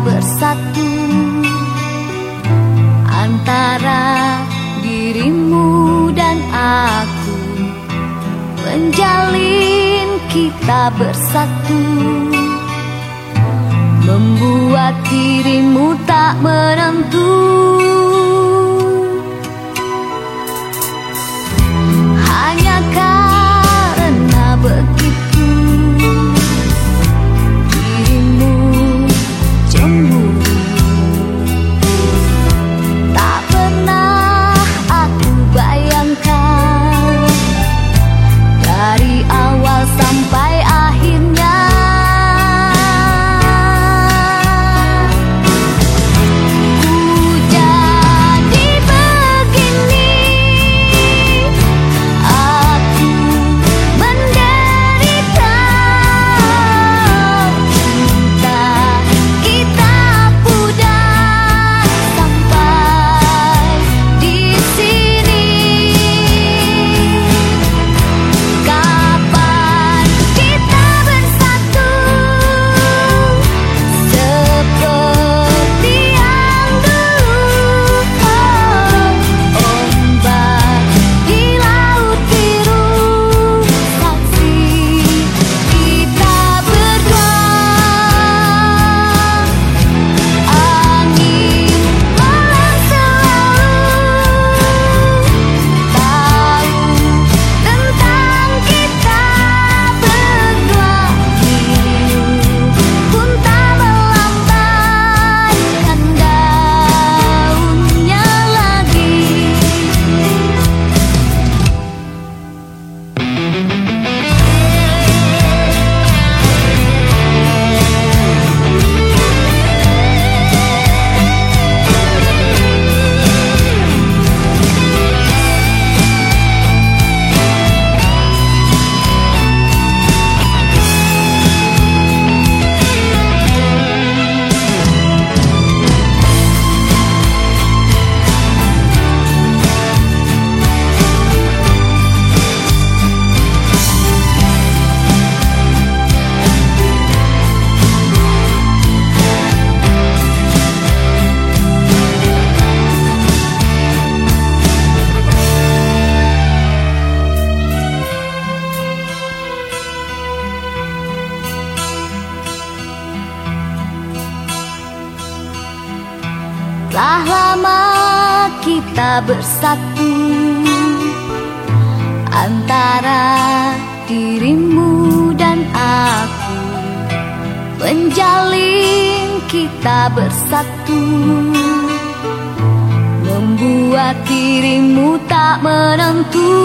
bersatu Antara dirimu dan aku Menjalin kita bersatu Membuat dirimu tak menentu Telah lama kita bersatu Antara dirimu dan aku. Menjalin kita bersatu Membuat dirimu tak menentu